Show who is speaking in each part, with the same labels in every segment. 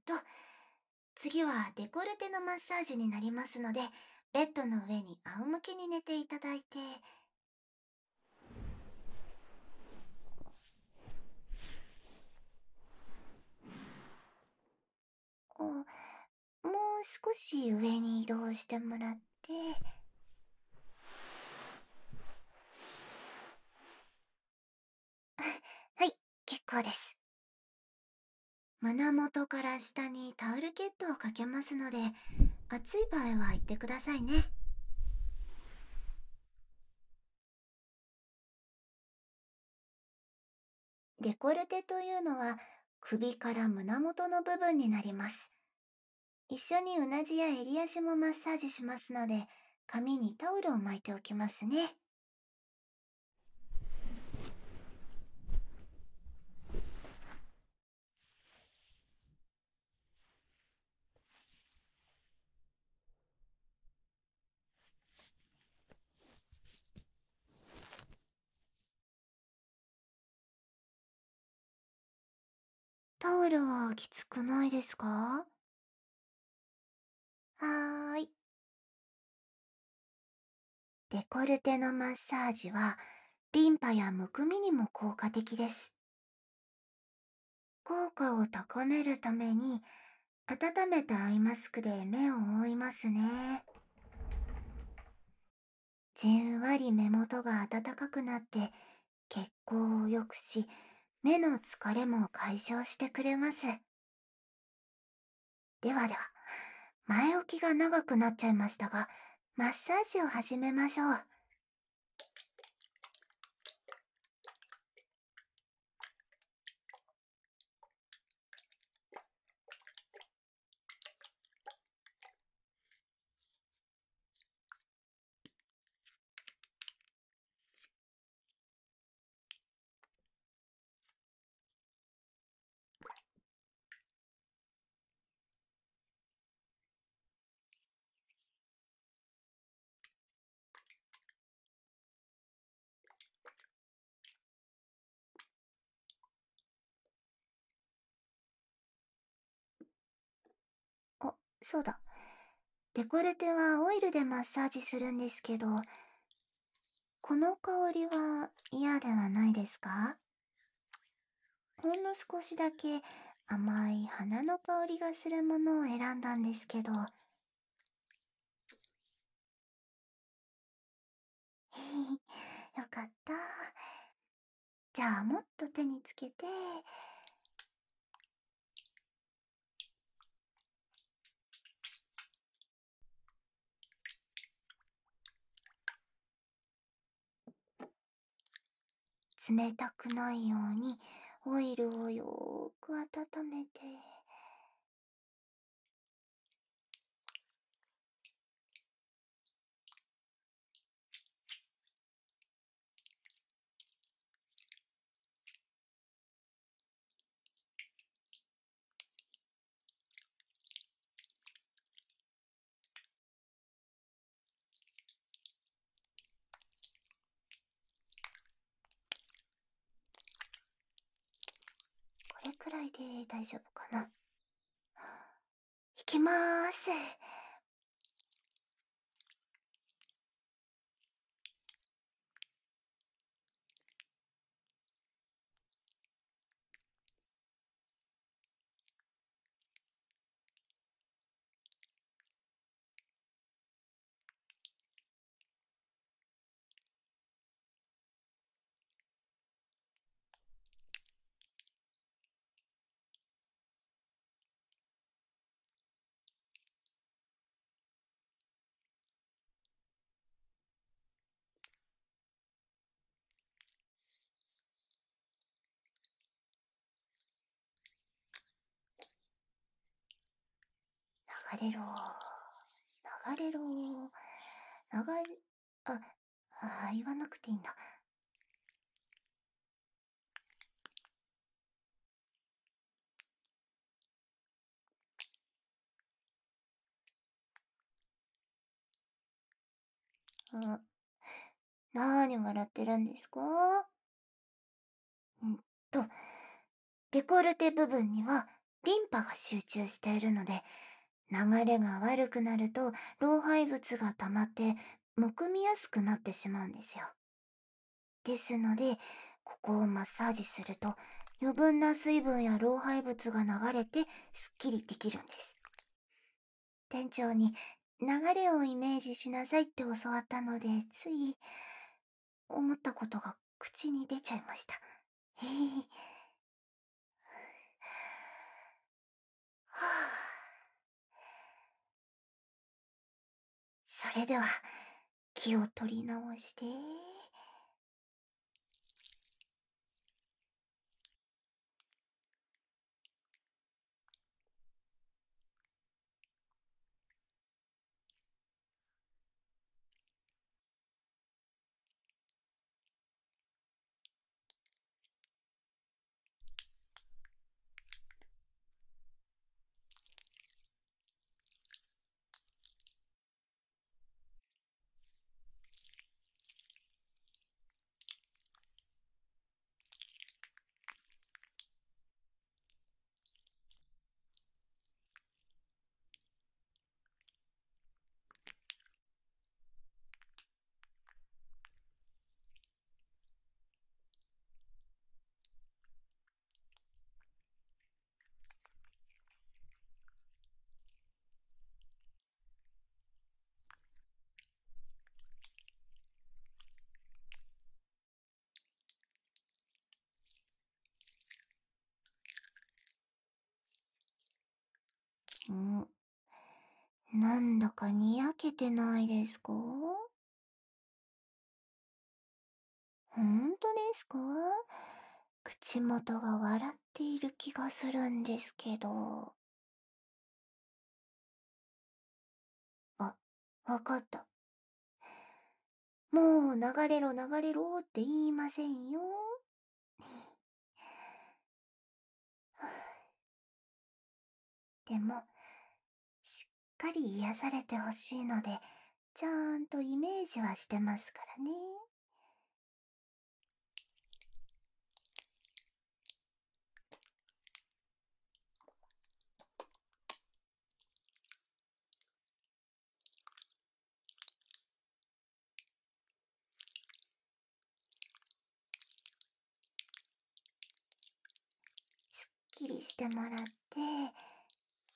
Speaker 1: と、次はデコルテのマッサージになりますので、ベッドの上に仰向けに寝ていただいて、おもう少し上に移動してもらって、はい、結構です。胸元から下にタオルケットをかけますので、暑い場合は言ってくださいね。デコルテというのは首から胸元の部分になります。一緒にうなじや襟足もマッサージしますので、髪にタオルを巻いておきますね。タオルはきつくないですか？はーい。デコルテのマッサージは、リンパやむくみにも効果的です。効果を高めるために、温めたアイマスクで目を覆いますね。じんわり目元が暖かくなって、血行を良くし、目の疲れも解消してくれます。ではでは、前置きが長くなっちゃいましたが、マッサージを始めましょう。そうだ。デコルテはオイルでマッサージするんですけど、この香りは嫌ではないですか？ほんの少しだけ甘い花の香りがするものを選んだんですけど。よかった。じゃあもっと手につけて、冷たくないようにオイルをよーく温めてくらいで大丈夫かな。いきまーす。れろ。流れろ。流れ、あ、あ、言わなくていいんだ。あ、なーに笑ってるんですか？んっと、デコルテ部分にはリンパが集中しているので、流れが悪くなると老廃物が溜まってむくみやすくなってしまうんですよ。ですので、ここをマッサージすると余分な水分や老廃物が流れてすっきりできるんです。店長に流れをイメージしなさいって教わったので、つい思ったことが口に出ちゃいました。へへはあ、それでは気を取り直して。んなんだかにやけてないですか？本当ですか？口元が笑っている気がするんですけど。あ、わかった。もう流れろ流れろって言いませんよ。でも、かり癒されてほしいので、ちゃんとイメージはしてますからね。すっきりしてもらって、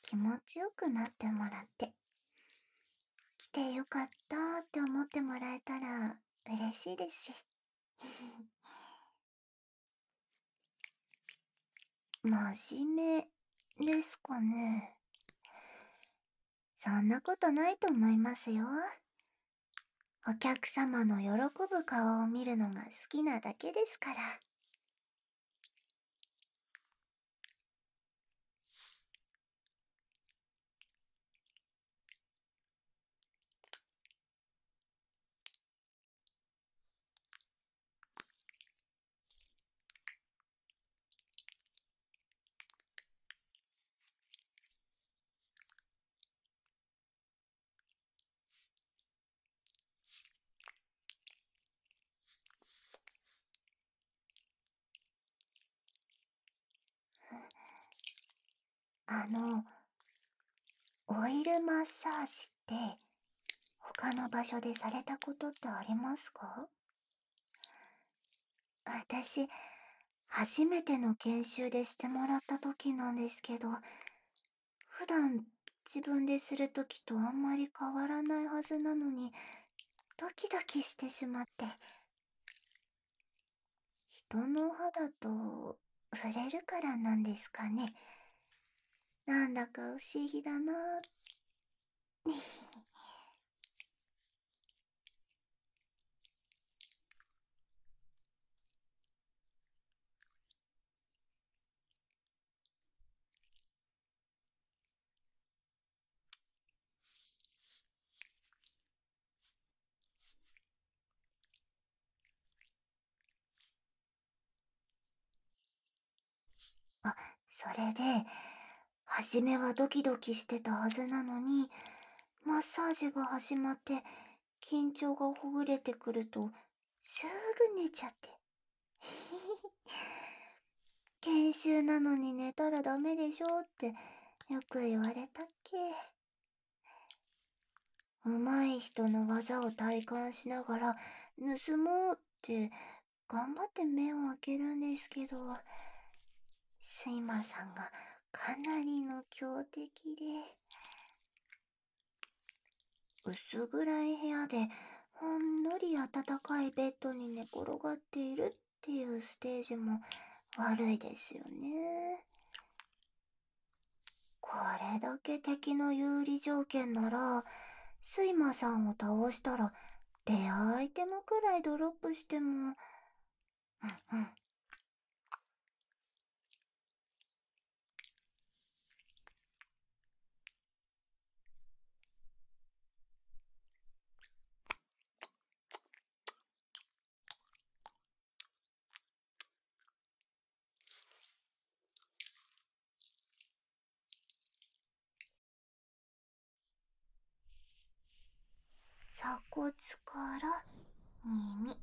Speaker 1: 気持ちよくなってもらって、来てよかったって思ってもらえたら嬉しいですし。真面目ですかね。そんなことないと思いますよ。お客様の喜ぶ顔を見るのが好きなだけですから。あの、オイルマッサージって他の場所でされたことってありますか？私、初めての研修でしてもらった時なんですけど、普段自分でする時とあんまり変わらないはずなのに、ドキドキしてしまって。人の肌と触れるからなんですかね。なんだか不思議だな あ、それで、初めはドキドキしてたはずなのに、マッサージが始まって緊張がほぐれてくると、すぐ寝ちゃって。研修なのに寝たらダメでしょってよく言われたっけ。上手い人の技を体感しながら盗もうって頑張って目を開けるんですけど、睡魔さんがかなりの強敵で、薄暗い部屋でほんのり暖かいベッドに寝転がっているっていうステージも悪いですよね。これだけ敵の有利条件なら、睡魔さんを倒したら、レアアイテムくらいドロップしても、うんうん。おつから耳。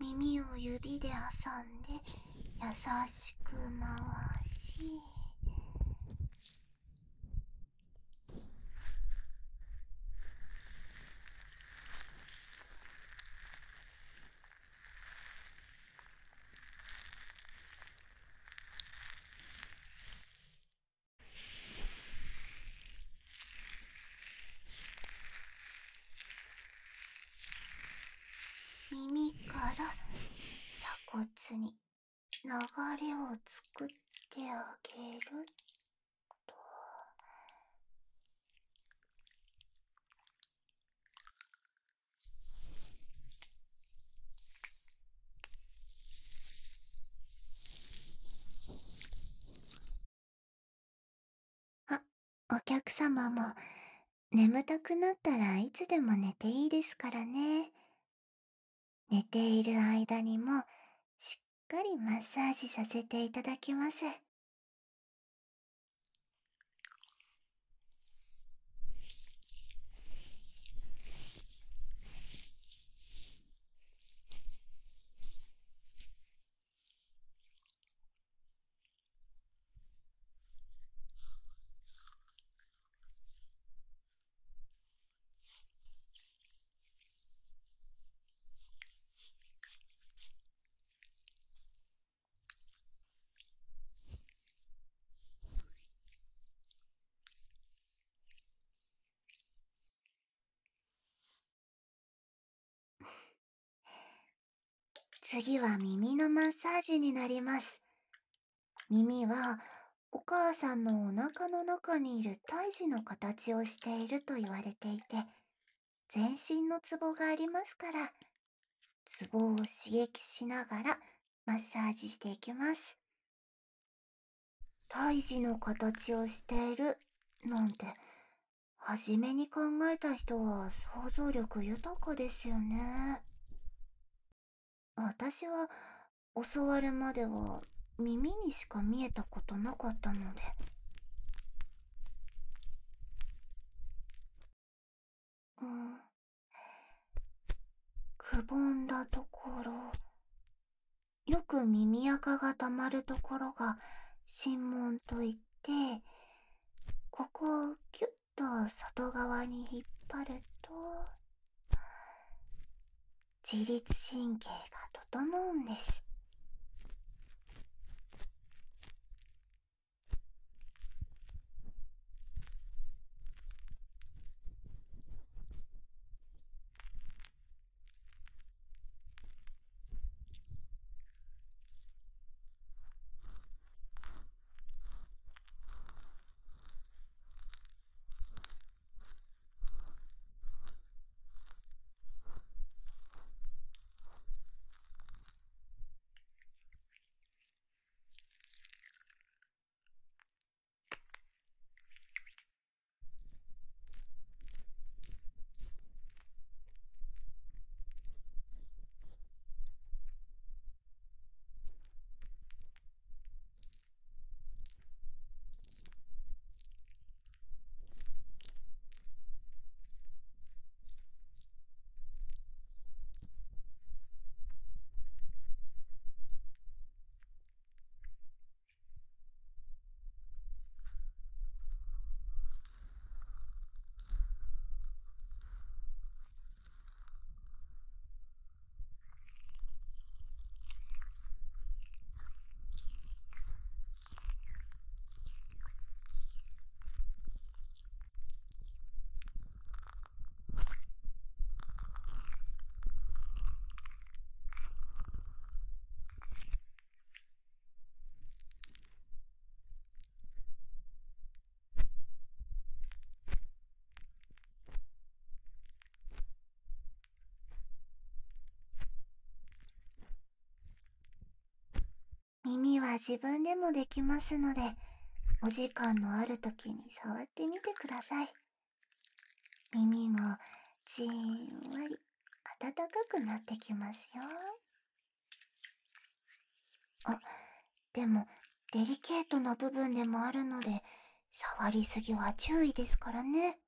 Speaker 1: 耳を指で挟んで優しく回し耳から鎖骨に流れを作ってあげると。あ、お客様も眠たくなったらいつでも寝ていいですからね。寝ている間にもしっかりマッサージさせていただきます。次は耳のマッサージになります。耳はお母さんのお腹の中にいる胎児の形をしていると言われていて、全身のツボがありますから、ツボを刺激しながらマッサージしていきます。胎児の形をしているなんて、初めに考えた人は想像力豊かですよね。私は教わるまでは耳にしか見えたことなかったので。うん。くぼんだところ。よく耳垢が溜まるところが心門といって、ここをキュッと外側に引っ張ると、自律神経が整うんです。自分でもできますので、お時間のある時に触ってみてください。耳がじんわり暖かくなってきますよ。あ、でも、デリケートな部分でもあるので、触りすぎは注意ですからね。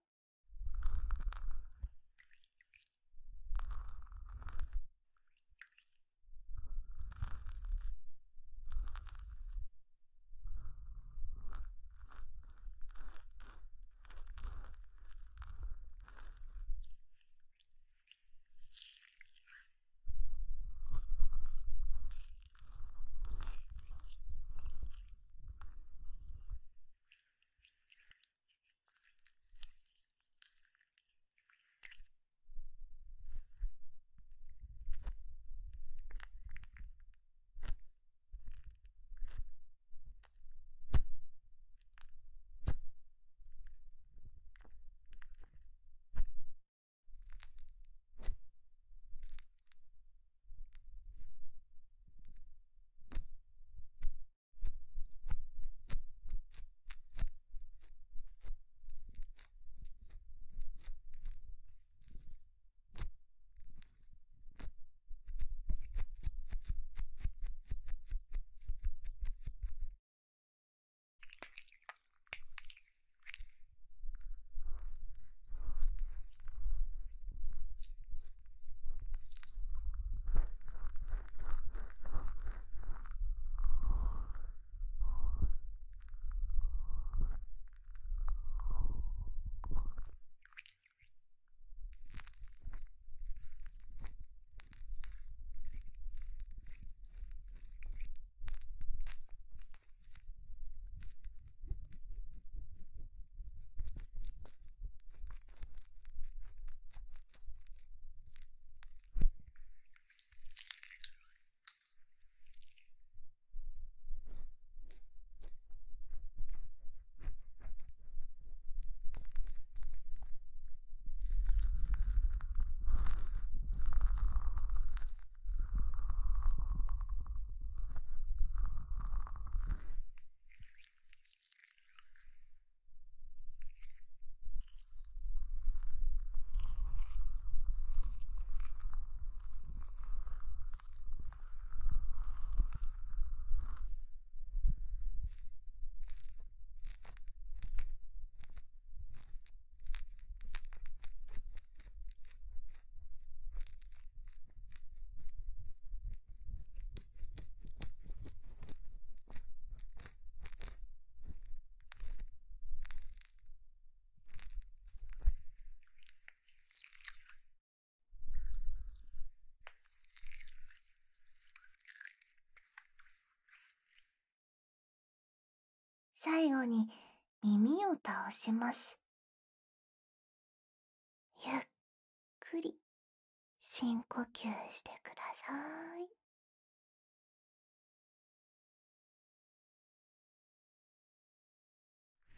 Speaker 1: 最後に耳を倒します。ゆっくり深呼吸してください。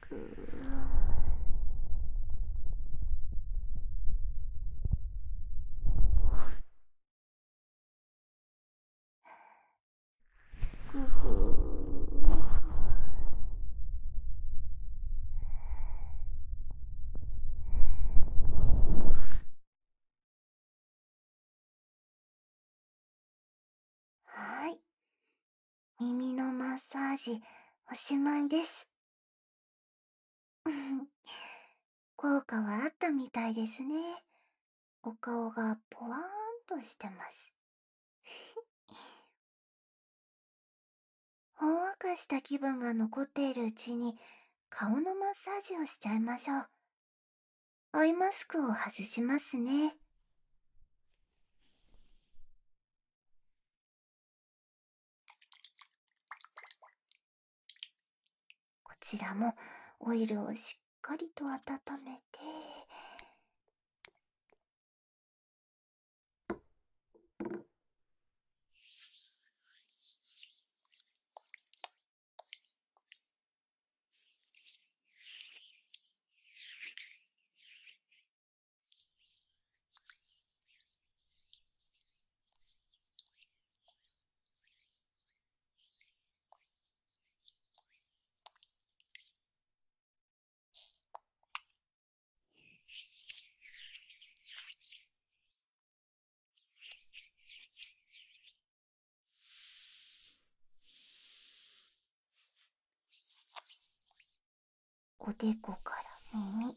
Speaker 1: ぐーぐー耳のマッサージおしまいです。効果はあったみたいですね。お顔がぽわーんとしてます。ほんわかした気分が残っているうちに顔のマッサージをしちゃいましょう。アイマスクを外しますね。ちらもオイルをしっかりと温めて、でこから耳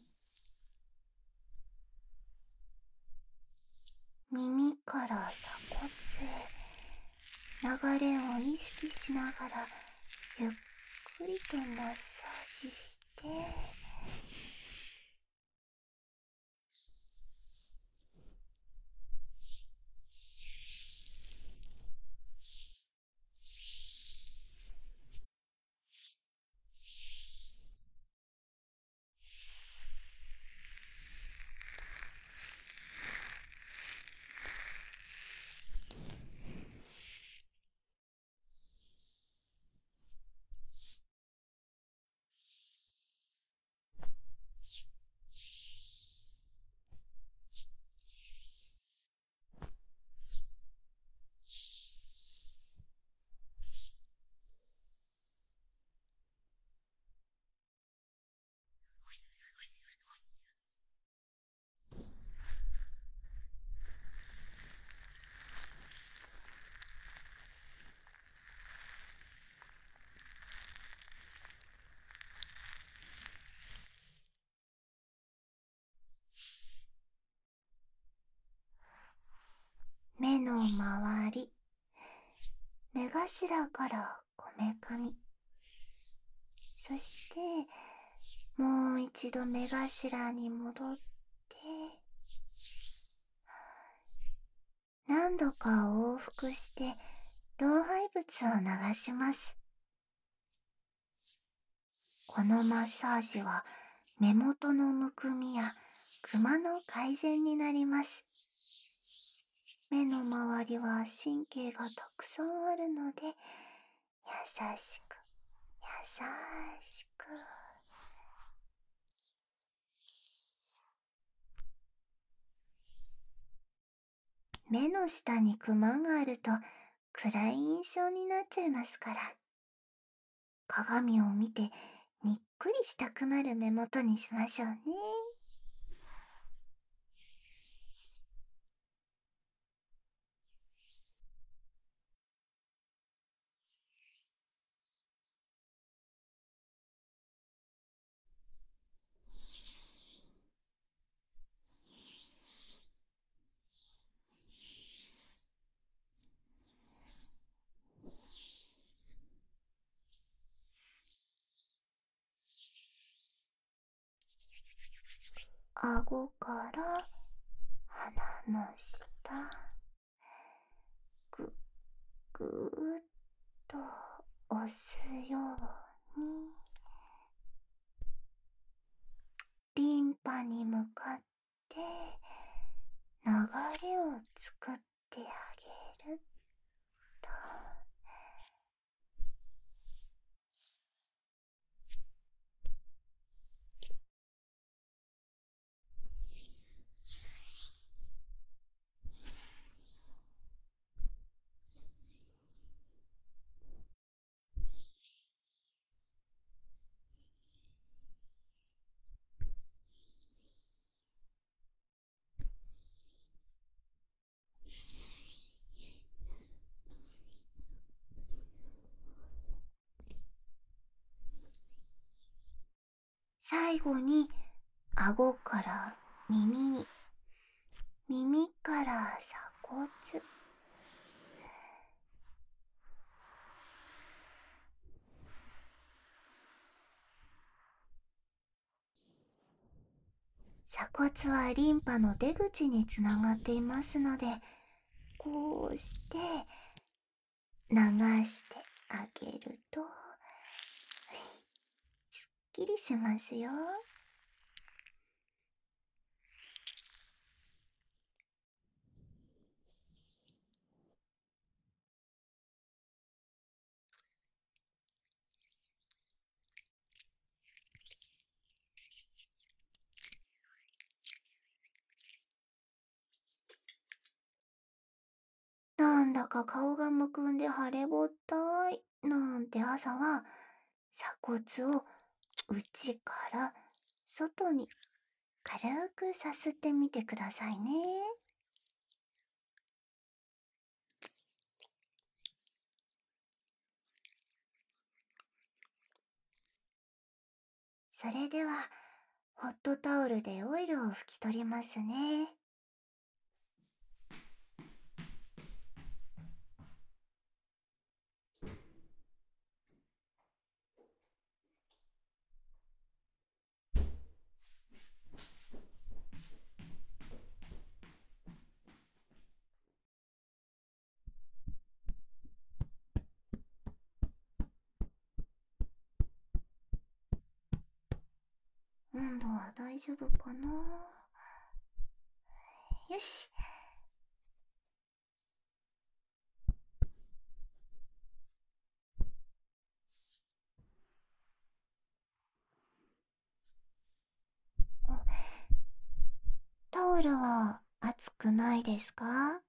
Speaker 1: 耳から鎖骨へ流れを意識しながらゆっくりとマッサージして目の周り目頭からこめかみそしてもう一度目頭に戻って何度か往復して老廃物を流します。このマッサージは目元のむくみやクマの改善になります。目の周りは神経がたくさんあるので優しく優しく目の下にクマがあると暗い印象になっちゃいますから鏡を見てにっくりしたくなる目元にしましょうね。顎から鼻の下。ぐぐーっと押すようにリンパに向かって流れを作ってあげると最後に顎から耳に耳から鎖骨。鎖骨はリンパの出口につながっていますのでこうして流してあげると。きりしますよ。なんだか顔がむくんで腫れぼったいなんて朝は鎖骨を内から外に軽くさすってみてくださいね。それでは、ホットタオルでオイルを拭き取りますね。温度は大丈夫かな？よし。タオルは熱くないですか？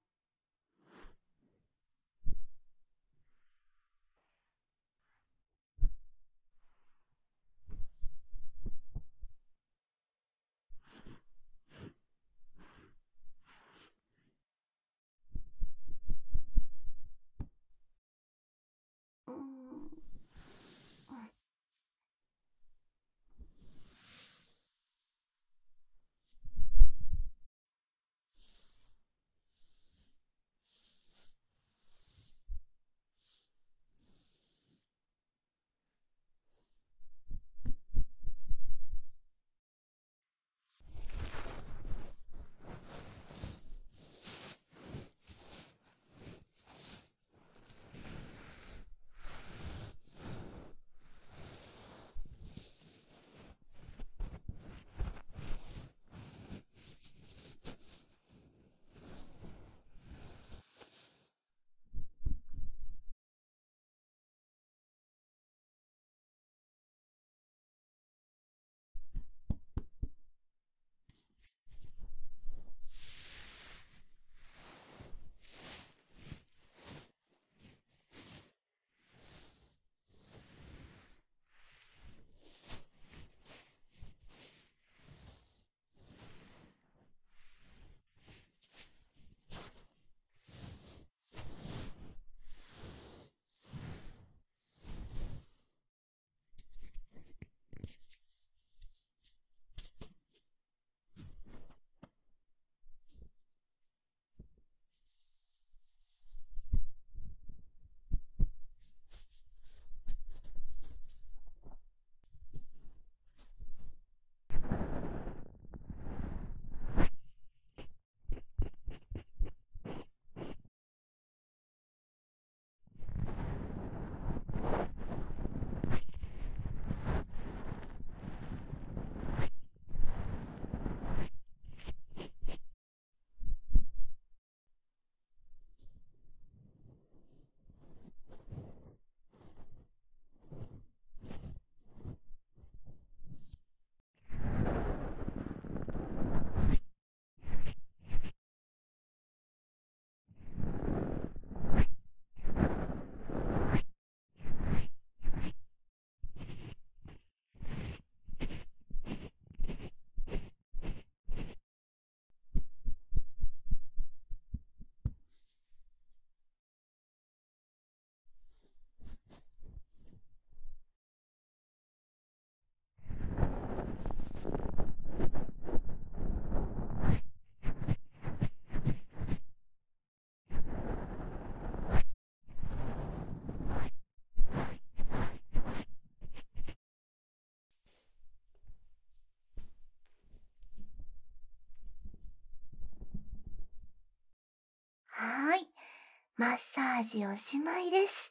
Speaker 1: マッサージおしまいです。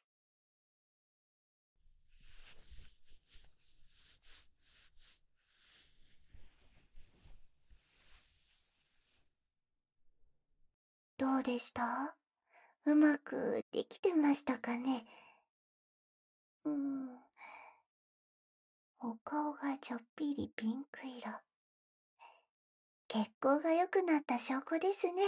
Speaker 1: どうでした？うまくできてましたかね？うん。お顔がちょっぴりピンク色。血行が良くなった証拠ですね。